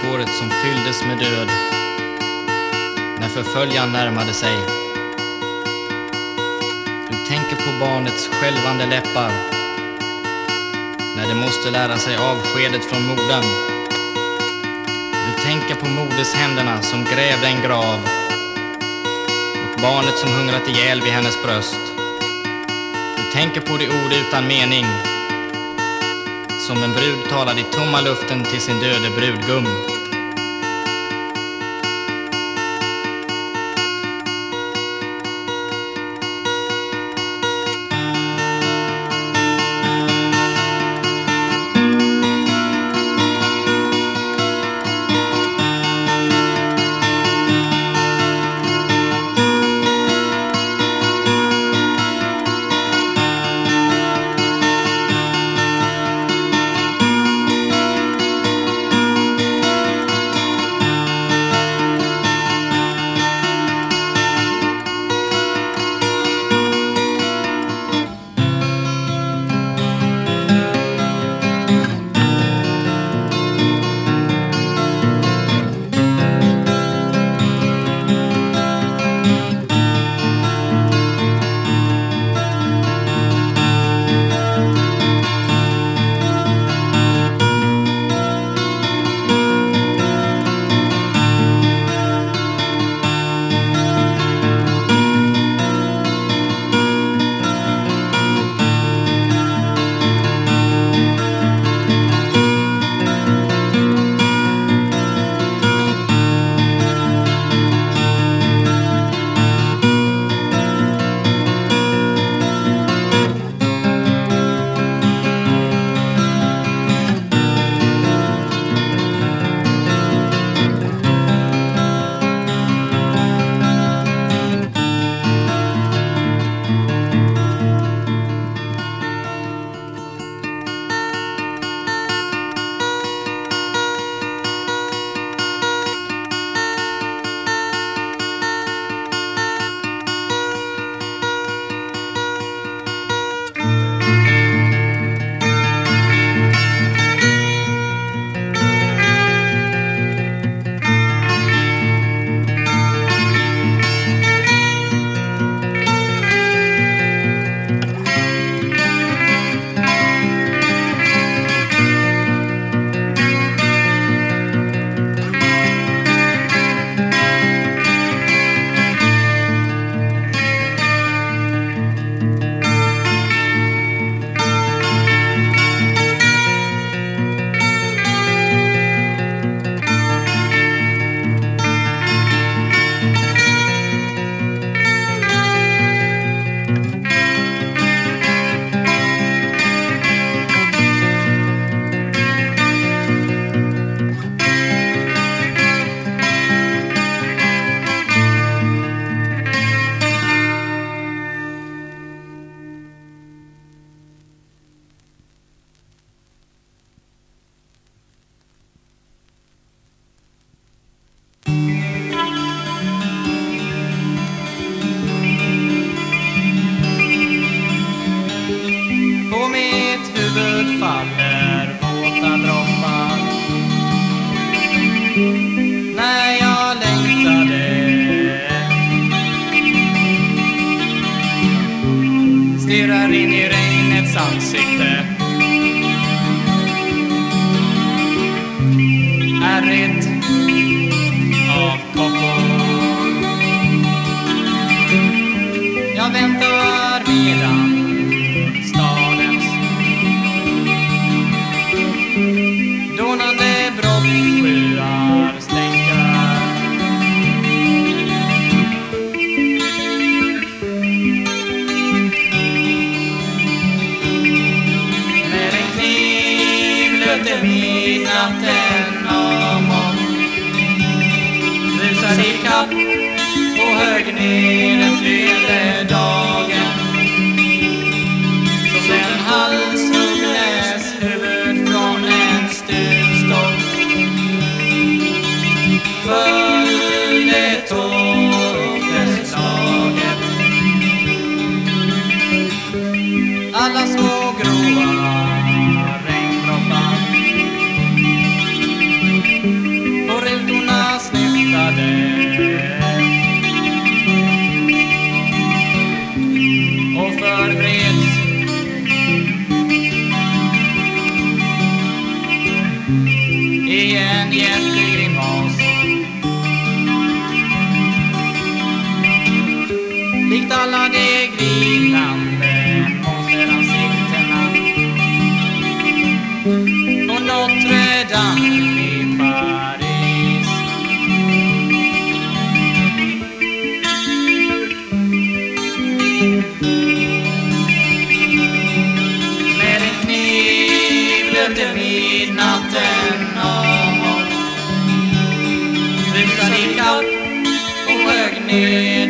tänker som fylldes med död när förföljaren närmade sig. Du tänker på barnets skälvande läppar när det måste lära sig avskedet från modern. Du tänker på modershänderna som grävde en grav och barnet som hungrat ihjäl vid hennes bröst. Du tänker på de ord utan mening som en brud talade i tomma luften till sin döde brudgum. man in i regnets ansikte. R1 kniv midnatten om och rusar ikapp och högg ner alla de grinande monsteransiktena på Notre Dame i Paris. Med en kniv löpte midnatten av Rusade ikapp och högg ner.